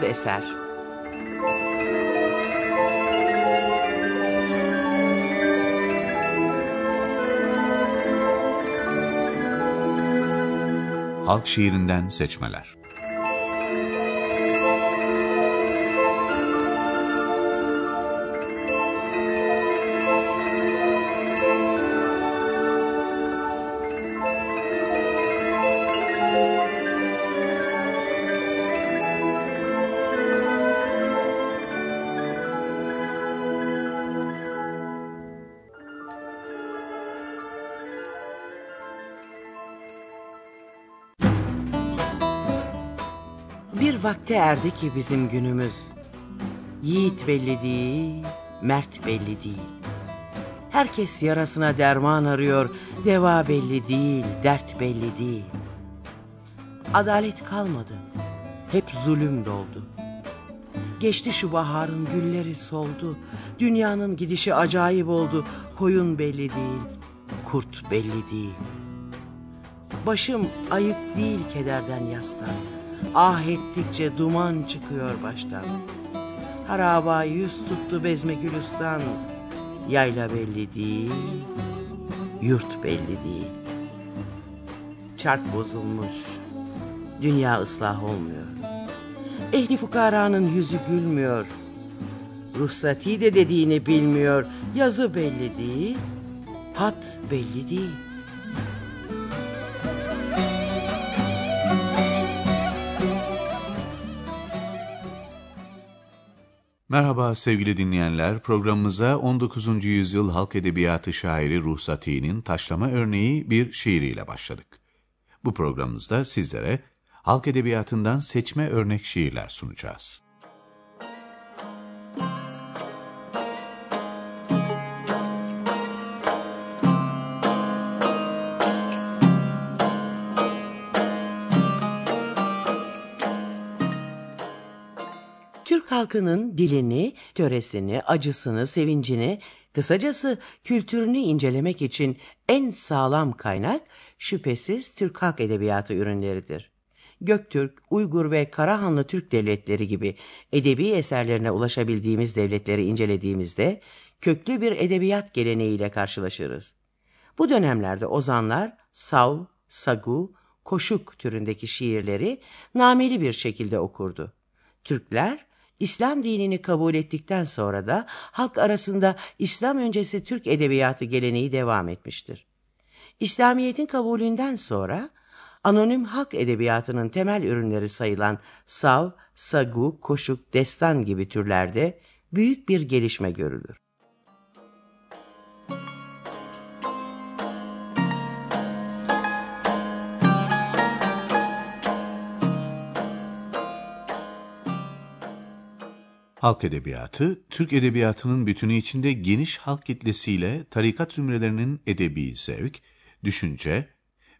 Bağımsız eser. Halk şiirinden seçmeler. Vakte erdi ki bizim günümüz. Yiğit belli değil, mert belli değil. Herkes yarasına derman arıyor, deva belli değil, dert belli değil. Adalet kalmadı, hep zulüm doldu. Geçti şu baharın gülleri soldu, dünyanın gidişi acayip oldu, koyun belli değil, kurt belli değil. Başım ayık değil kederden yastan. Ah ettikçe duman çıkıyor baştan. Haraba yüz tuttu bezme gülistan. Yayla belli değil, yurt belli değil. Çark bozulmuş, dünya ıslah olmuyor. Ehli fukaranın yüzü gülmüyor. Ruhsati de dediğini bilmiyor. Yazı belli değil, hat belli değil. Merhaba sevgili dinleyenler. Programımıza 19. yüzyıl halk edebiyatı şairi Ruhsati'nin taşlama örneği bir şiiriyle başladık. Bu programımızda sizlere halk edebiyatından seçme örnek şiirler sunacağız. Halkının dilini, töresini, acısını, sevincini, kısacası kültürünü incelemek için en sağlam kaynak şüphesiz Türk halk edebiyatı ürünleridir. Göktürk, Uygur ve Karahanlı Türk devletleri gibi edebi eserlerine ulaşabildiğimiz devletleri incelediğimizde köklü bir edebiyat geleneğiyle karşılaşırız. Bu dönemlerde ozanlar sav, sagu, koşuk türündeki şiirleri nameli bir şekilde okurdu. Türkler İslam dinini kabul ettikten sonra da halk arasında İslam öncesi Türk edebiyatı geleneği devam etmiştir. İslamiyet'in kabulünden sonra anonim halk edebiyatının temel ürünleri sayılan sav, sagu, koşuk, destan gibi türlerde büyük bir gelişme görülür. Halk edebiyatı, Türk edebiyatının bütünü içinde geniş halk kitlesiyle tarikat zümrelerinin edebi zevk, düşünce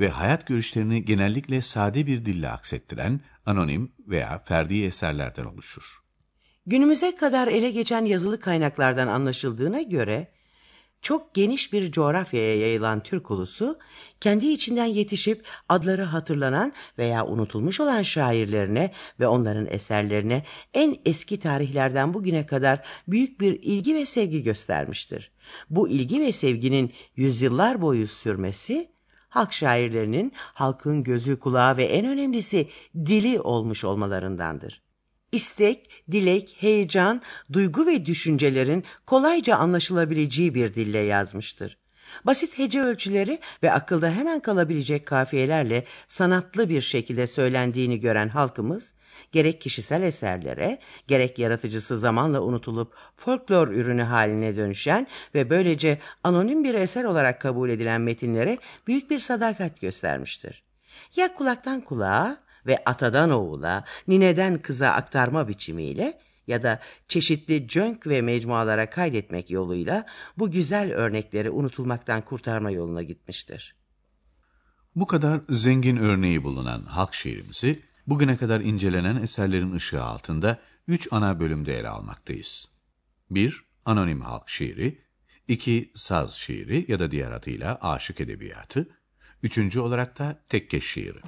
ve hayat görüşlerini genellikle sade bir dille aksettiren anonim veya ferdi eserlerden oluşur. Günümüze kadar ele geçen yazılı kaynaklardan anlaşıldığına göre çok geniş bir coğrafyaya yayılan Türk ulusu kendi içinden yetişip adları hatırlanan veya unutulmuş olan şairlerine ve onların eserlerine en eski tarihlerden bugüne kadar büyük bir ilgi ve sevgi göstermiştir. Bu ilgi ve sevginin yüzyıllar boyu sürmesi halk şairlerinin halkın gözü kulağı ve en önemlisi dili olmuş olmalarındandır. İstek, dilek, heyecan, duygu ve düşüncelerin kolayca anlaşılabileceği bir dille yazmıştır. Basit hece ölçüleri ve akılda hemen kalabilecek kafiyelerle sanatlı bir şekilde söylendiğini gören halkımız, gerek kişisel eserlere, gerek yaratıcısı zamanla unutulup folklor ürünü haline dönüşen ve böylece anonim bir eser olarak kabul edilen metinlere büyük bir sadakat göstermiştir. Ya kulaktan kulağa ve atadan oğula, nineden kıza aktarma biçimiyle ya da çeşitli cönk ve mecmualara kaydetmek yoluyla bu güzel örnekleri unutulmaktan kurtarma yoluna gitmiştir. Bu kadar zengin örneği bulunan halk şiirimizi bugüne kadar incelenen eserlerin ışığı altında üç ana bölümde ele almaktayız. 1. Anonim halk şiiri 2. Saz şiiri ya da diğer adıyla aşık edebiyatı Üçüncü olarak da tekkeş şiiri.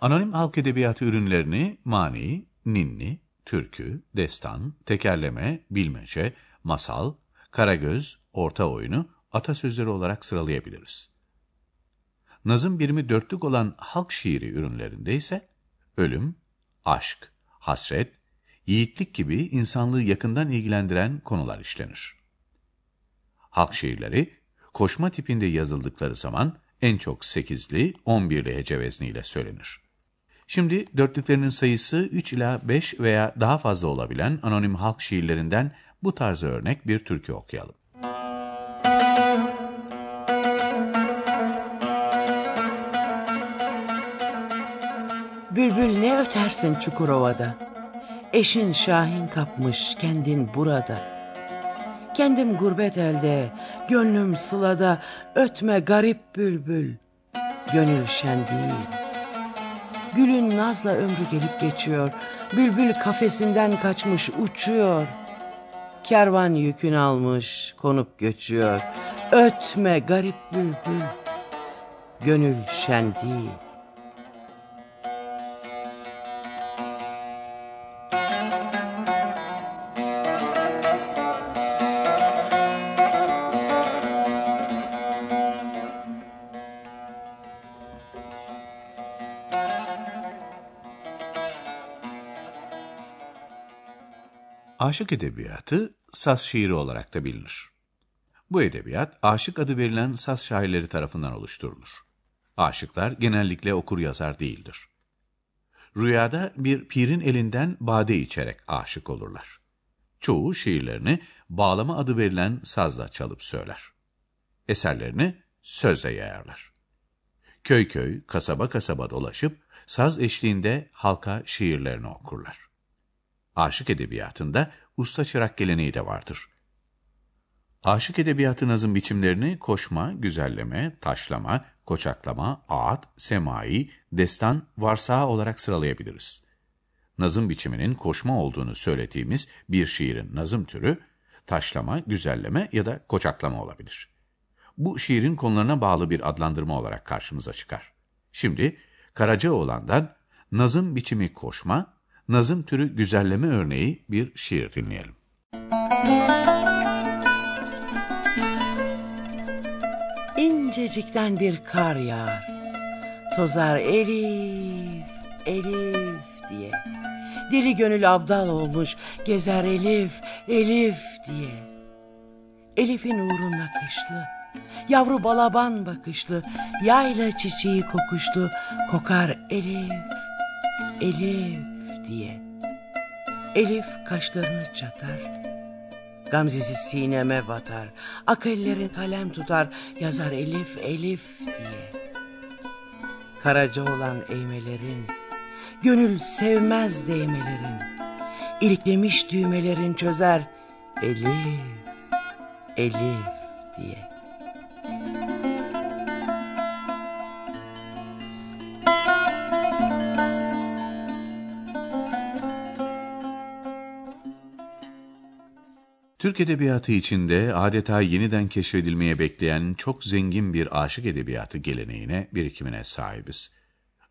Anonim halk edebiyatı ürünlerini mani, ninni, türkü, destan, tekerleme, bilmece, masal, karagöz, orta oyunu, atasözleri olarak sıralayabiliriz. Nazım birimi dörtlük olan halk şiiri ürünlerinde ise ölüm, aşk, hasret, yiğitlik gibi insanlığı yakından ilgilendiren konular işlenir. Halk şiirleri, koşma tipinde yazıldıkları zaman en çok sekizli, on birli hece vezniyle söylenir. Şimdi dörtlüklerinin sayısı 3 ila 5 veya daha fazla olabilen anonim halk şiirlerinden bu tarzı örnek bir türkü okuyalım. Bülbül ne ötersin Çukurova'da? Eşin Şahin kapmış kendin burada. Kendim gurbet elde, gönlüm sılada, ötme garip bülbül. Gönül şen değil. Gülün nazla ömrü gelip geçiyor. Bülbül kafesinden kaçmış uçuyor. Kervan yükün almış konup göçüyor. Ötme garip bülbül. Gönül şen değil. Aşık edebiyatı saz şiiri olarak da bilinir. Bu edebiyat aşık adı verilen saz şairleri tarafından oluşturulur. Aşıklar genellikle okur yazar değildir. Rüyada bir pirin elinden bade içerek aşık olurlar. Çoğu şiirlerini bağlama adı verilen sazla çalıp söyler. Eserlerini sözle yayarlar. Köy köy, kasaba kasaba dolaşıp saz eşliğinde halka şiirlerini okurlar aşık edebiyatında usta çırak geleneği de vardır. Aşık edebiyatı nazım biçimlerini koşma, güzelleme, taşlama, koçaklama, ağıt, semai, destan, varsağı olarak sıralayabiliriz. Nazım biçiminin koşma olduğunu söylediğimiz bir şiirin nazım türü, taşlama, güzelleme ya da koçaklama olabilir. Bu şiirin konularına bağlı bir adlandırma olarak karşımıza çıkar. Şimdi Karacaoğlan'dan nazım biçimi koşma, nazım türü güzelleme örneği bir şiir dinleyelim. İncecikten bir kar yağar, tozar Elif, Elif diye. Deli gönül abdal olmuş, gezer Elif, Elif diye. Elif'in uğruna nakışlı, yavru balaban bakışlı, yayla çiçeği kokuşlu, kokar Elif, Elif diye. Elif kaşlarını çatar. Gamzesi sineme batar. Ak ellerin kalem tutar. Yazar Elif Elif diye. Karaca olan eğmelerin. Gönül sevmez değmelerin. İliklemiş düğmelerin çözer. Elif, Elif diye. Türk edebiyatı içinde adeta yeniden keşfedilmeye bekleyen çok zengin bir aşık edebiyatı geleneğine, birikimine sahibiz.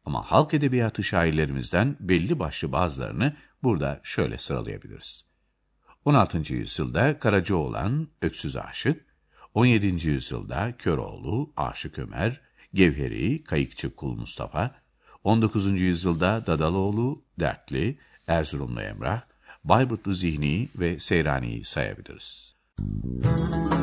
Ama halk edebiyatı şairlerimizden belli başlı bazılarını burada şöyle sıralayabiliriz. 16. yüzyılda Karacaoğlan, Öksüz Aşık, 17. yüzyılda Köroğlu, Aşık Ömer, Gevheri, Kayıkçı Kul Mustafa, 19. yüzyılda Dadaloğlu, Dertli, Erzurumlu Emrah, Bayburtlu Zihni ve Seyrani'yi sayabiliriz. gelsene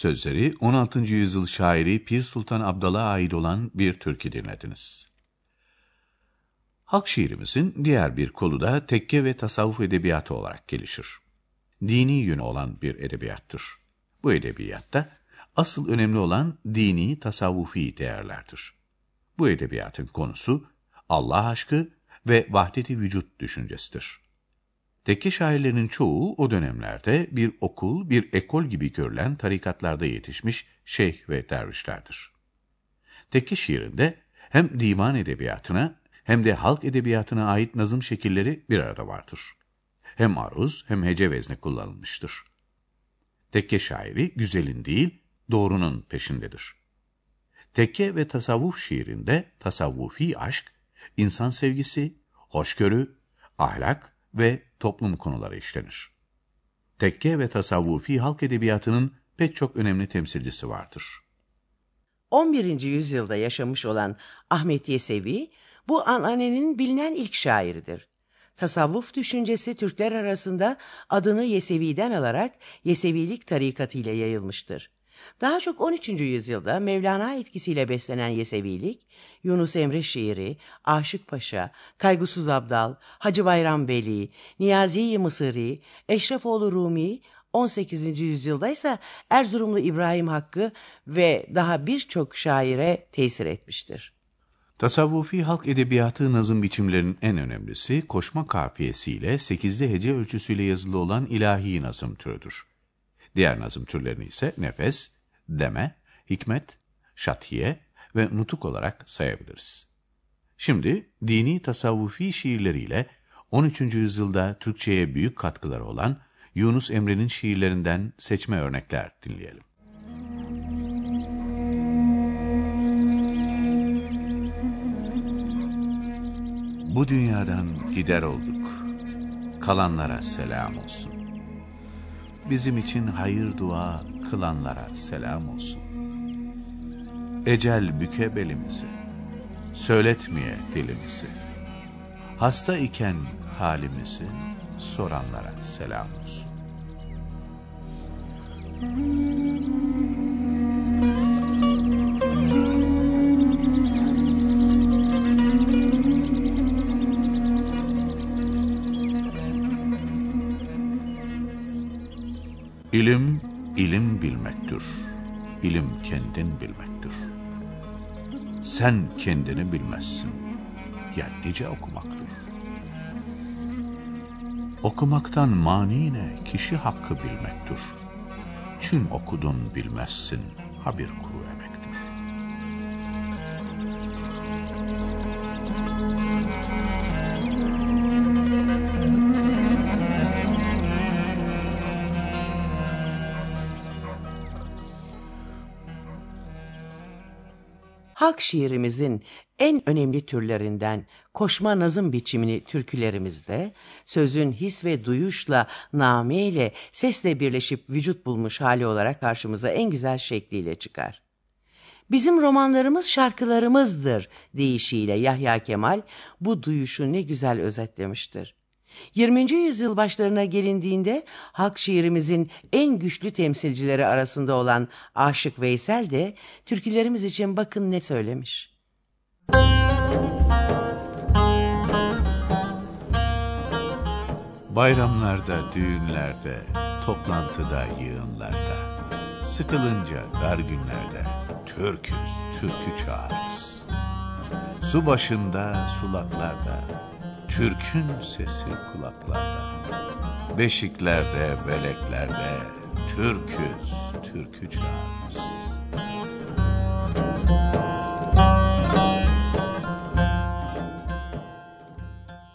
Sözleri 16. yüzyıl şairi Pir Sultan Abdal'a ait olan bir türkü dinlediniz. Halk şiirimizin diğer bir kolu da tekke ve tasavvuf edebiyatı olarak gelişir. Dini yönü olan bir edebiyattır. Bu edebiyatta asıl önemli olan dini tasavvufi değerlerdir. Bu edebiyatın konusu Allah aşkı ve vahdeti vücut düşüncesidir. Tekke şairlerinin çoğu o dönemlerde bir okul, bir ekol gibi görülen tarikatlarda yetişmiş şeyh ve dervişlerdir. Tekke şiirinde hem divan edebiyatına hem de halk edebiyatına ait nazım şekilleri bir arada vardır. Hem aruz hem hece vezni kullanılmıştır. Tekke şairi güzelin değil, doğrunun peşindedir. Tekke ve tasavvuf şiirinde tasavvufi aşk, insan sevgisi, hoşgörü, ahlak ve toplum konuları işlenir. Tekke ve tasavvufi halk edebiyatının pek çok önemli temsilcisi vardır. 11. yüzyılda yaşamış olan Ahmet Yesevi, bu ananenin bilinen ilk şairidir. Tasavvuf düşüncesi Türkler arasında adını Yesevi'den alarak Yesevilik tarikatı ile yayılmıştır. Daha çok 13. yüzyılda Mevlana etkisiyle beslenen Yesevilik, Yunus Emre şiiri, Aşık Paşa, Kaygusuz Abdal, Hacı Bayram Veli, Niyazi Mısırî, Eşrefoğlu Rumi, 18. yüzyılda ise Erzurumlu İbrahim Hakkı ve daha birçok şaire tesir etmiştir. Tasavvufi halk edebiyatı nazım biçimlerinin en önemlisi koşma kafiyesiyle 8'li hece ölçüsüyle yazılı olan ilahi nazım türüdür. Diğer nazım türlerini ise nefes, deme, hikmet, şatiye ve nutuk olarak sayabiliriz. Şimdi dini tasavvufi şiirleriyle 13. yüzyılda Türkçe'ye büyük katkıları olan Yunus Emre'nin şiirlerinden seçme örnekler dinleyelim. Bu dünyadan gider olduk. Kalanlara selam olsun. Bizim için hayır dua kılanlara selam olsun. Ecel büke belimizi, söyletmeye dilimizi. Hasta iken halimizi soranlara selam olsun. İlim, Sen kendini bilmezsin. Ya nice okumaktır. Okumaktan mani ne? Kişi hakkı bilmektir. Çün okudun bilmezsin. Ha bir Şiirimizin en önemli türlerinden koşma nazım biçimini türkülerimizde sözün his ve duyuşla, name ile, sesle birleşip vücut bulmuş hali olarak karşımıza en güzel şekliyle çıkar. Bizim romanlarımız şarkılarımızdır deyişiyle Yahya Kemal bu duyuşu ne güzel özetlemiştir. 20. yüzyıl başlarına gelindiğinde halk şiirimizin en güçlü temsilcileri arasında olan Aşık Veysel de türkülerimiz için bakın ne söylemiş. Bayramlarda, düğünlerde, toplantıda, yığınlarda, sıkılınca dar günlerde türküz, türkü çağırırız. Su başında, sulaklarda, türkün sesi kulaklarda. Beşiklerde, beleklerde, türküz, türkü çağırırız.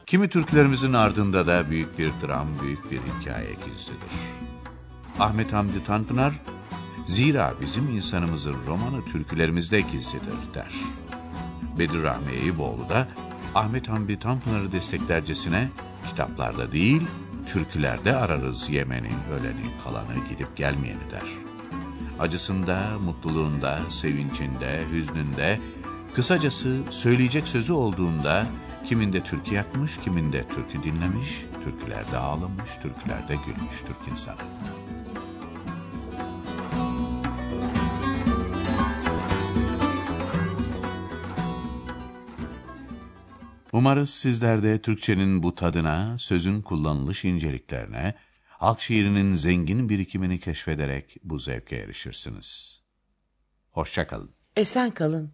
Kimi türkülerimizin ardında da büyük bir dram, büyük bir hikaye gizlidir. Ahmet Hamdi Tanpınar, zira bizim insanımızın romanı türkülerimizde gizlidir der. Bedir Rahmi Eyüboğlu da Ahmet Hamdi Tanpınar'ı desteklercesine kitaplarda değil, türkülerde ararız Yemen'in öleni kalanı gidip gelmeyeni der. Acısında, mutluluğunda, sevincinde, hüznünde, kısacası söyleyecek sözü olduğunda Kiminde türkü yakmış, kiminde türkü dinlemiş, türkülerde ağlamış, türkülerde gülmüş Türk insanı. Umarız sizler de Türkçenin bu tadına, sözün kullanılış inceliklerine, halk şiirinin zengin birikimini keşfederek bu zevke erişirsiniz. Hoşçakalın. Esen kalın.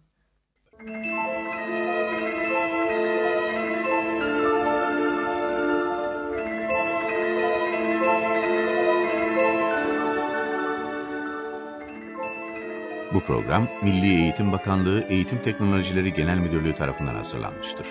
Bu program Milli Eğitim Bakanlığı Eğitim Teknolojileri Genel Müdürlüğü tarafından hazırlanmıştır.